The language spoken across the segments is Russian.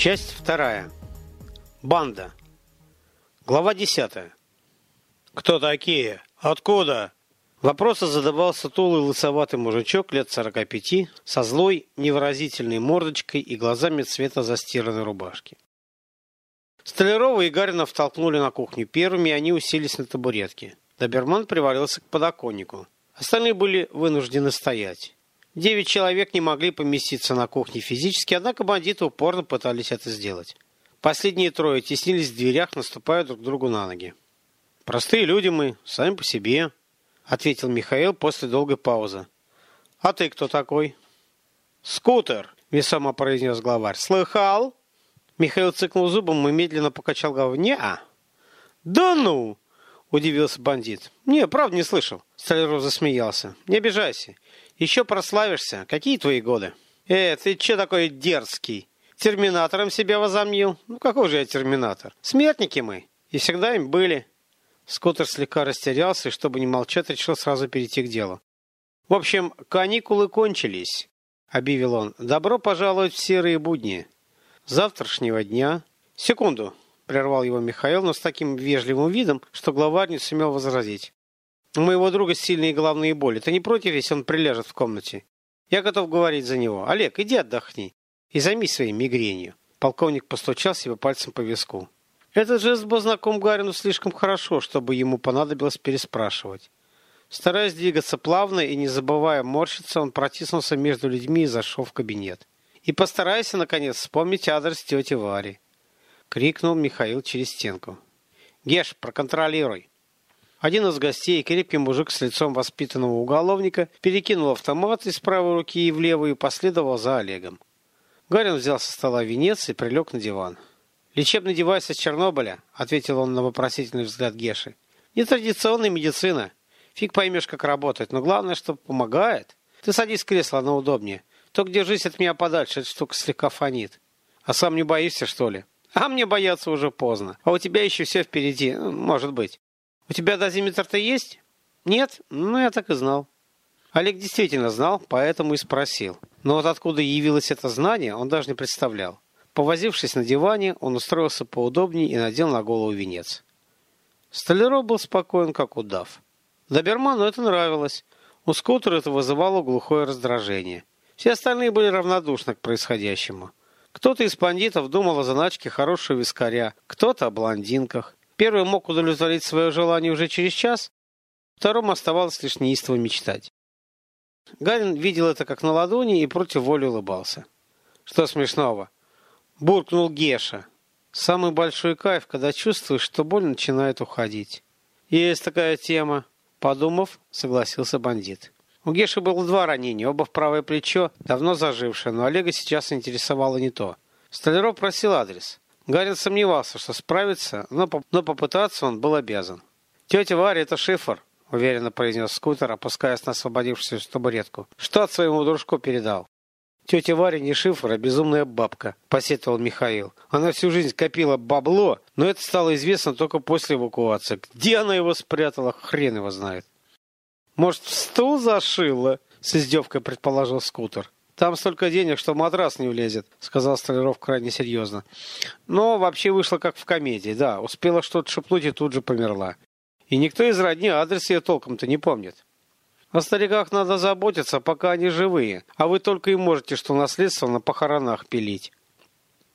Часть вторая. Банда. Глава десятая. «Кто такие? Откуда?» Вопросы задавал сутулый лысоватый мужичок лет сорока пяти со злой, невыразительной мордочкой и глазами цвета застиранной рубашки. Столярова и Гаринов толкнули на кухню первыми, и они уселись на табуретке. Доберман привалился к подоконнику. Остальные были вынуждены стоять. Девять человек не могли поместиться на кухне физически, однако бандиты упорно пытались это сделать. Последние трое теснились в дверях, наступая друг другу на ноги. «Простые люди мы, сами по себе», — ответил Михаил после долгой паузы. «А ты кто такой?» «Скутер», — весомо произнес главарь. «Слыхал?» Михаил цыкнул зубом и медленно покачал головой. «Не-а». «Да ну!» — удивился бандит. «Не, правда не слышал». Столяров засмеялся. «Не обижайся. Еще прославишься. Какие твои годы?» «Э, ты че такой дерзкий? Терминатором себя возомнил? Ну, какой же я терминатор? Смертники мы. И всегда им были». Скоттер слегка растерялся и, чтобы не молчать, решил сразу перейти к делу. «В общем, каникулы кончились», — объявил он. «Добро пожаловать в серые будни. Завтрашнего дня...» «Секунду», — прервал его Михаил, но с таким вежливым видом, что главарь не сумел возразить. «У моего друга сильные головные боли. Ты не против, если он приляжет в комнате? Я готов говорить за него. Олег, иди отдохни и займись своей мигренью». Полковник постучал себе пальцем по виску. Этот жест был знаком Гарину слишком хорошо, чтобы ему понадобилось переспрашивать. Стараясь двигаться плавно и не забывая морщиться, он протиснулся между людьми и зашел в кабинет. «И постарайся, наконец, вспомнить адрес тети Вари!» — крикнул Михаил через стенку. «Геш, проконтролируй!» Один из гостей, крепкий мужик с лицом воспитанного уголовника, перекинул автомат из правой руки и в левую и последовал за Олегом. Гарин взял со стола венец и прилег на диван. «Лечебный девайс из Чернобыля», — ответил он на вопросительный взгляд Геши. «Нетрадиционная медицина. Фиг поймешь, как работает, но главное, что помогает. Ты садись в кресло, оно удобнее. Только держись от меня подальше, эта штука слегка фонит. А сам не боишься, что ли? А мне бояться уже поздно. А у тебя еще все впереди, может быть. У тебя дозиметр-то есть? Нет? Ну, я так и знал». Олег действительно знал, поэтому и спросил. Но вот откуда явилось это знание, он даже не представлял. Повозившись на диване, он устроился поудобнее и надел на голову венец. Столяров был спокоен, как удав. Доберману это нравилось. У скутера это вызывало глухое раздражение. Все остальные были равнодушны к происходящему. Кто-то из бандитов думал о заначке хорошего вискаря, кто-то о блондинках. Первый мог удовлетворить свое желание уже через час, второму оставалось лишь неистово мечтать. Гарин видел это как на ладони и против воли улыбался. Что смешного? буркнул Геша. Самый большой кайф, когда чувствуешь, что боль начинает уходить. Есть такая тема. Подумав, согласился бандит. У Геши было два ранения, оба в правое плечо, давно зажившее, но Олега сейчас интересовало не то. Столяров просил адрес. Гарин сомневался, что справится, но, но попытаться он был обязан. «Тетя Варя, это шифр», — уверенно произнес скутер, опускаясь на освободившуюся табуретку. «Что от своему дружку передал?» Тетя Варя не шифр, а безумная бабка, посетовал Михаил. Она всю жизнь копила бабло, но это стало известно только после эвакуации. Где она его спрятала, хрен его знает. Может, в стул зашила? С издевкой предположил скутер. Там столько денег, что матрас не влезет, сказал Столяров крайне серьезно. Но вообще вышло как в комедии, да. Успела что-то шепнуть и тут же померла. И никто из родни адрес ее толком-то не помнит. О стариках надо заботиться, пока они живые, а вы только и можете что наследство на похоронах пилить.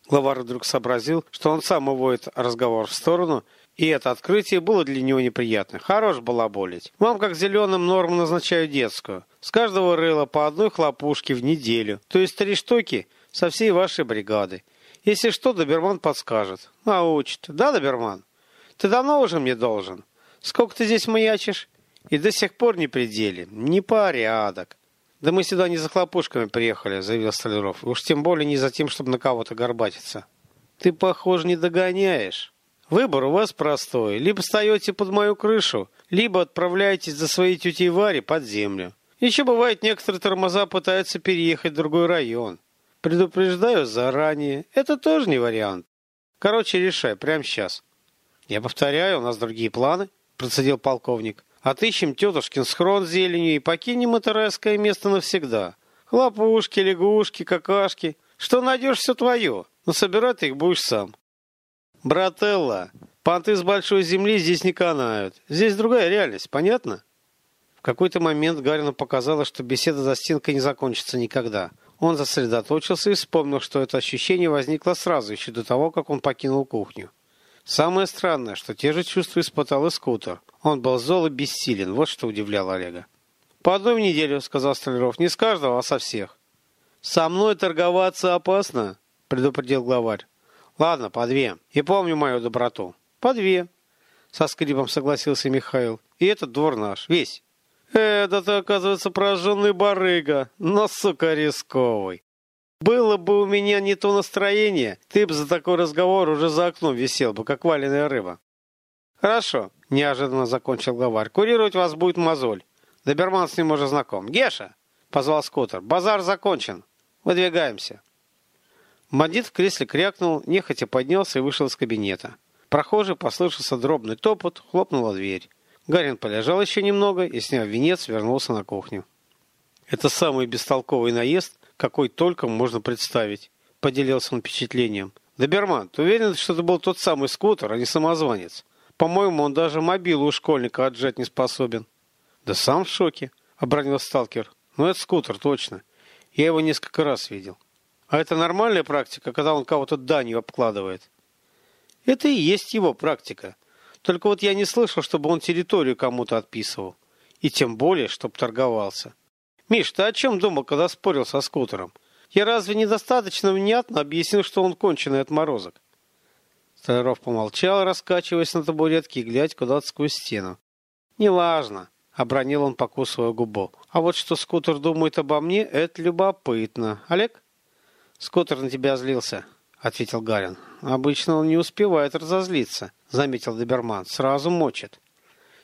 Главарь вдруг сообразил, что он сам уводит разговор в сторону, и это открытие было для него неприятно. Хорош балаболить. Вам, как зеленым, норму назначают детскую. С каждого рыла по одной хлопушке в неделю. То есть три штуки со всей вашей бригады. Если что, доберман подскажет. Научит. Да, доберман? Ты давно уже мне должен? Сколько ты здесь маячишь? И до сих пор не пределе. Непорядок. Да мы сюда не за хлопушками приехали, заявил Столяров. Уж тем более не за тем, чтобы на кого-то горбатиться. Ты, похоже, не догоняешь. Выбор у вас простой. Либо встаете под мою крышу, либо отправляетесь за своей тетей Варе под землю. Еще бывает, некоторые тормоза пытаются переехать в другой район. Предупреждаю заранее. Это тоже не вариант. Короче, решай, прямо сейчас. Я повторяю, у нас другие планы, процедил полковник. Отыщем тетушкин схрон зеленью и покинем это райское место навсегда. Хлопушки, лягушки, какашки. Что найдешь, все твое. но собирать их будешь сам. Брателла, понты с большой земли здесь не канают. Здесь другая реальность, понятно? В какой-то момент Гарину показалось, что беседа за стенкой не закончится никогда. Он сосредоточился и вспомнил, что это ощущение возникло сразу, еще до того, как он покинул кухню. Самое странное, что те же чувства испытал и скутер. Он был зол и бессилен, вот что удивляло Олега. «По одной в неделю», — сказал Столяров, — «не с каждого, а со всех». «Со мной торговаться опасно», — предупредил главарь. «Ладно, по две. И помню мою доброту». «По две», — со скрипом согласился Михаил. «И этот двор наш, весь». «Э, да ты, оказывается, прожженный барыга, но, сука, рисковый. Было бы у меня не то настроение, ты бы за такой разговор уже за окном висел бы, как валеная рыба». «Хорошо», — неожиданно закончил главарь. «Курировать вас будет мозоль. Доберман с ним уже знаком. Геша!» — позвал скутер. «Базар закончен. Выдвигаемся. Бандит в кресле крякнул, нехотя поднялся и вышел из кабинета. Прохожий послышался дробный топот, хлопнула дверь. Гарин полежал еще немного и, сняв венец, вернулся на кухню. «Это самый бестолковый наезд, какой только можно представить», — поделился он впечатлением. «Доберман, ты уверен, что это был тот самый скутер, а не самозванец? По-моему, он даже мобилу у школьника отжать не способен». «Да сам в шоке», — обронил сталкер. «Ну, это скутер, точно. Я его несколько раз видел. А это нормальная практика, когда он кого-то данью обкладывает? Это и есть его практика. Только вот я не слышал, чтобы он территорию кому-то отписывал. И тем более, чтобы торговался. Миш, ты о чем думал, когда спорил со скутером? Я разве недостаточно внятно объяснил, что он конченый отморозок? Столяров помолчал, раскачиваясь на табуретке и глядя куда-то сквозь стену. «Неважно. Обронил он, покусывая губу. А вот что скутер думает обо мне, это любопытно. Олег? Скутер на тебя злился, ответил Гарин. Обычно он не успевает разозлиться, заметил Доберман. Сразу мочит.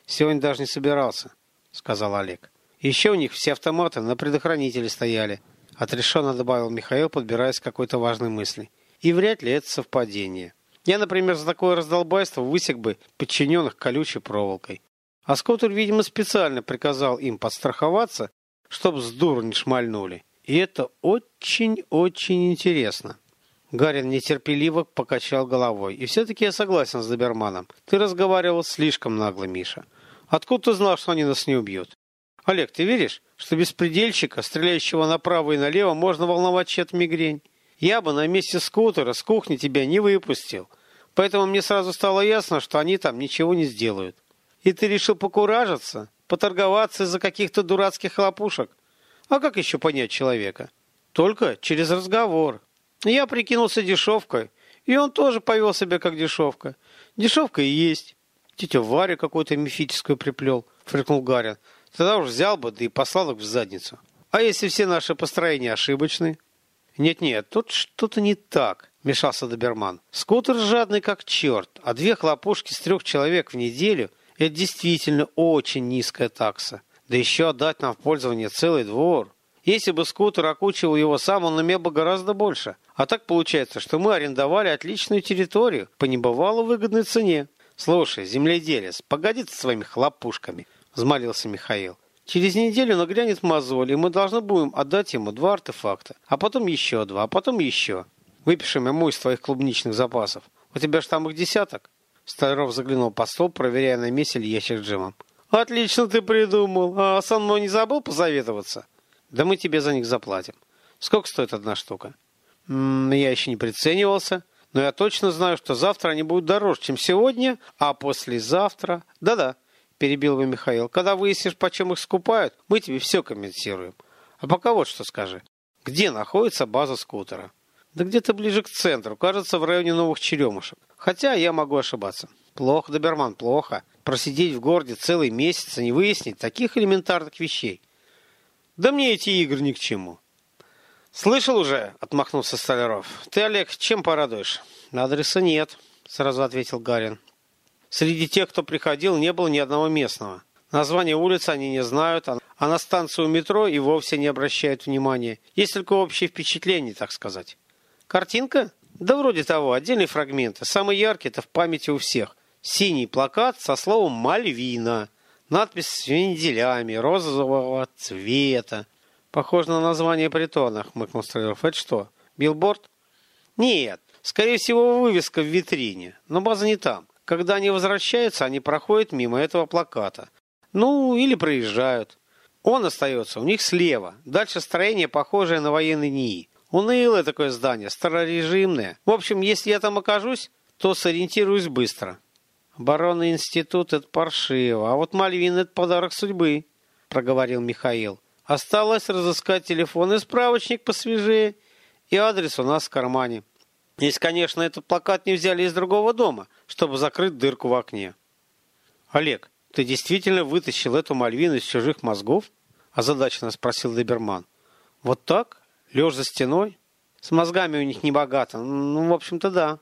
Сегодня даже не собирался, сказал Олег. Еще у них все автоматы на предохранителе стояли. Отрешенно добавил Михаил, подбираясь к какой-то важной мысли. И вряд ли это совпадение. Я, например, за такое раздолбайство высек бы подчиненных колючей проволокой. А Скоттер, видимо, специально приказал им подстраховаться, чтобы с дуру не шмальнули. И это очень-очень интересно. Гарин нетерпеливо покачал головой. И все-таки я согласен с Доберманом. Ты разговаривал слишком нагло, Миша. Откуда ты знал, что они нас не убьют? Олег, ты веришь, что беспредельщика, стреляющего направо и налево, можно волновать чья-то мигрень? Я бы на месте скутера с кухни тебя не выпустил. Поэтому мне сразу стало ясно, что они там ничего не сделают. И ты решил покуражиться, поторговаться из-за каких-то дурацких хлопушек? А как еще понять человека? Только через разговор. Я прикинулся дешевкой, и он тоже повел себя как дешевка. Дешевка и есть. Тетя Варя какую-то мифическую приплел, фрикнул Гарин. Тогда уж взял бы, да и послал их в задницу. А если все наши построения ошибочны? Нет-нет, тут что-то не так, мешался Доберман. Скутер жадный как черт, а две хлопушки с трех человек в неделю – это действительно очень низкая такса. Да еще отдать нам в пользование целый двор. Если бы скутер окучивал его сам, он имел бы гораздо больше. А так получается, что мы арендовали отличную территорию по небывало выгодной цене. Слушай, земледелец, погоди ты своими хлопушками, взмолился Михаил. Через неделю нагрянет мозоль, и мы должны будем отдать ему два артефакта, а потом еще два, а потом еще. Выпишем ему из твоих клубничных запасов. У тебя же там их десяток. Столяров заглянул под стол, проверяя, на месте ли ящик с джемом. «Отлично ты придумал. А со не забыл посоветоваться?» «Да мы тебе за них заплатим. Сколько стоит одна штука?» М -м, «Я еще не приценивался, но я точно знаю, что завтра они будут дороже, чем сегодня, а послезавтра...» «Да-да», — перебил его Михаил. «Когда выяснишь, почем их скупают, мы тебе все комментируем. А пока вот что скажи. Где находится база скутера?» «Да где-то ближе к центру, кажется, в районе Новых Черемушек. Хотя я могу ошибаться. Плохо, Доберман, плохо. Просидеть в городе целый месяц и не выяснить таких элементарных вещей. Да мне эти игры ни к чему. Слышал уже, отмахнулся Столяров. Ты, Олег, чем порадуешь? Адреса нет, сразу ответил Гарин. Среди тех, кто приходил, не было ни одного местного. Название улицы они не знают, а на станцию метро и вовсе не обращают внимания. Есть только общее впечатление, так сказать. Картинка? Да вроде того, отдельные фрагменты. Самый яркий это в памяти у всех. Синий плакат со словом «Мальвина». Надпись с венделями розового цвета. Похоже на название притона, хмыкнул Стрелов. Это что, билборд? Нет, Скорее всего, вывеска в витрине, но база не там. Когда они возвращаются, они проходят мимо этого плаката. Ну, или проезжают. Он остается у них слева. Дальше строение, похожее на военный НИИ. Унылое такое здание, старорежимное. В общем, если я там окажусь, то сориентируюсь быстро. Оборонный институт – это паршиво, а вот Мальвин – это подарок судьбы, проговорил Михаил. Осталось разыскать телефон и справочник посвежее, и адрес у нас в кармане. Если, конечно, этот плакат не взяли из другого дома, чтобы закрыть дырку в окне. Олег, ты действительно вытащил эту Мальвину из чужих мозгов? Озадаченно спросил Доберман. Вот так? Лежь за стеной? С мозгами у них не богато. Ну, в общем-то, да.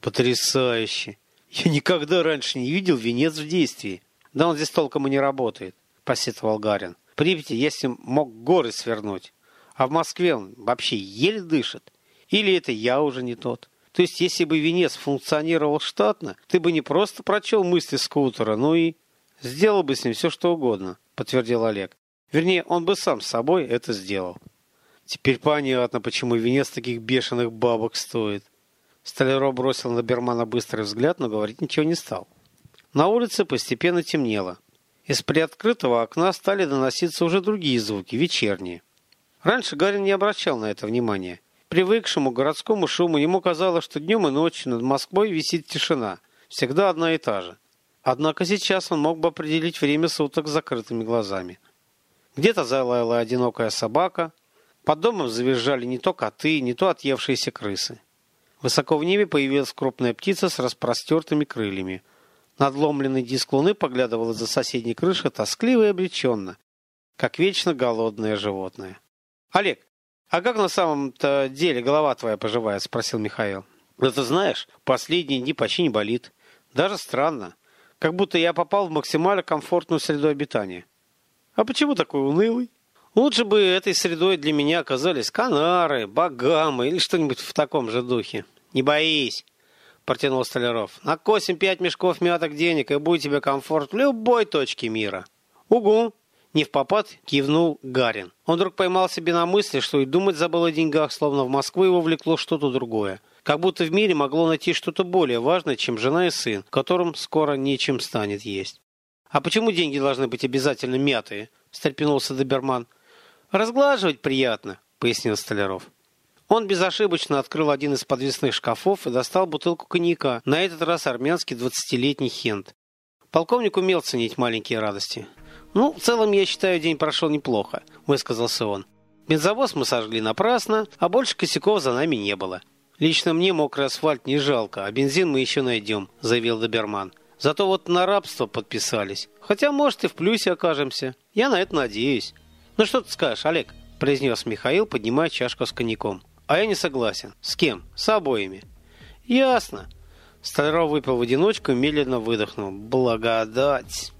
Потрясающе. Я никогда раньше не видел венец в действии. Да он здесь толком и не работает, посетовал Гарин. Припяти, если мог горы свернуть. А в Москве он вообще еле дышит. Или это я уже не тот. То есть, если бы венец функционировал штатно, ты бы не просто прочел мысли скутера, но и сделал бы с ним все, что угодно, подтвердил Олег. Вернее, он бы сам с собой это сделал. Теперь понятно, почему венец таких бешеных бабок стоит. Столяро бросил на Бермана быстрый взгляд, но говорить ничего не стал. На улице постепенно темнело. Из приоткрытого окна стали доноситься уже другие звуки, вечерние. Раньше Гарин не обращал на это внимания. Привыкшему к городскому шуму ему казалось, что днем и ночью над Москвой висит тишина, всегда одна и та же. Однако сейчас он мог бы определить время суток с закрытыми глазами. Где-то залаяла одинокая собака, под домом завизжали не то коты, не то отъевшиеся крысы. Высоко в небе появилась крупная птица с распростертыми крыльями. Надломленный диск луны поглядывал из-за соседней крыши тоскливо и обреченно, как вечно голодное животное. «Олег, а как на самом-то деле голова твоя поживает?» – спросил Михаил. «Да ты знаешь, последние дни почти не болит. Даже странно. Как будто я попал в максимально комфортную среду обитания. А почему такой унылый?» Лучше бы этой средой для меня оказались Канары, Багамы или что-нибудь в таком же духе. Не боись, протянул Столяров. Накосим пять мешков мяток денег, и будет тебе комфорт в любой точке мира. Угу, не в попад кивнул Гарин. Он вдруг поймал себе на мысли, что и думать забыл о деньгах, словно в Москву его влекло что-то другое. Как будто в мире могло найти что-то более важное, чем жена и сын, которым скоро нечем станет есть. «А почему деньги должны быть обязательно мятые?» – встрепенулся Доберман. «Разглаживать приятно», — пояснил Столяров. Он безошибочно открыл один из подвесных шкафов и достал бутылку коньяка, на этот раз армянский двадцатилетний хент. Полковник умел ценить маленькие радости. «Ну, в целом, я считаю, день прошел неплохо», — высказался он. «Бензовоз мы сожгли напрасно, а больше косяков за нами не было. Лично мне мокрый асфальт не жалко, а бензин мы еще найдем», — заявил Доберман. «Зато вот на рабство подписались. Хотя, может, и в плюсе окажемся. Я на это надеюсь». «Ну что ты скажешь, Олег?» – произнес Михаил, поднимая чашку с коньяком. «А я не согласен. С кем? С обоими». «Ясно». Столяров выпил в одиночку медленно выдохнул. «Благодать!»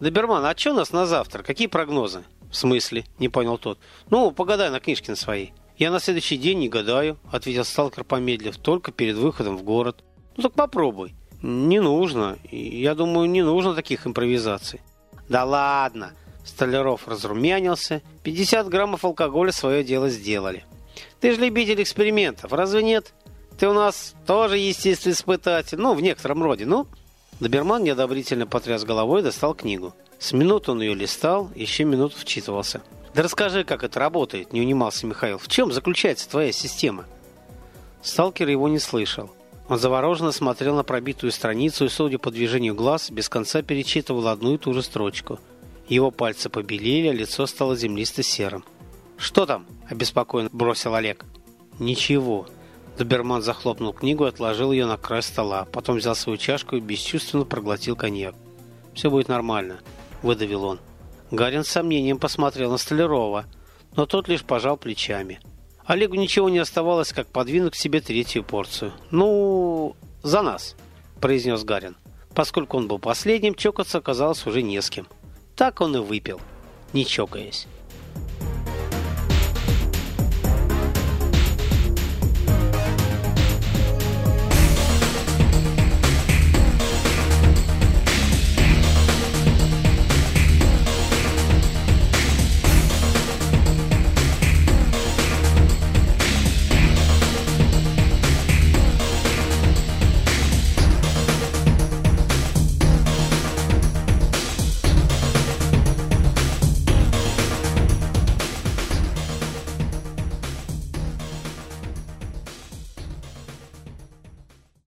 «Доберман, а что у нас на завтра? Какие прогнозы?» «В смысле?» – не понял тот. «Ну, погадай на книжке на своей». «Я на следующий день не гадаю», – ответил сталкер, помедлив, только перед выходом в город. «Ну так попробуй». «Не нужно. Я думаю, не нужно таких импровизаций». «Да ладно!» Столяров разрумянился. 50 граммов алкоголя свое дело сделали. Ты же любитель экспериментов, разве нет? Ты у нас тоже естественный испытатель, ну, в некотором роде, ну? Доберман неодобрительно потряс головой и достал книгу. С минут он ее листал, еще минуту вчитывался. «Да расскажи, как это работает», — не унимался Михаил. «В чем заключается твоя система?» Сталкер его не слышал. Он завороженно смотрел на пробитую страницу и, судя по движению глаз, без конца перечитывал одну и ту же строчку — его пальцы побелели, а лицо стало землисто-серым. «Что там?» – обеспокоенно бросил Олег. «Ничего». Доберман захлопнул книгу и отложил ее на край стола. Потом взял свою чашку и бесчувственно проглотил коньяк. «Все будет нормально», – выдавил он. Гарин с сомнением посмотрел на Столярова, но тот лишь пожал плечами. Олегу ничего не оставалось, как подвинуть к себе третью порцию. «Ну, за нас», – произнес Гарин. Поскольку он был последним, чокаться оказалось уже не с кем. Так он и выпил, не чокаясь.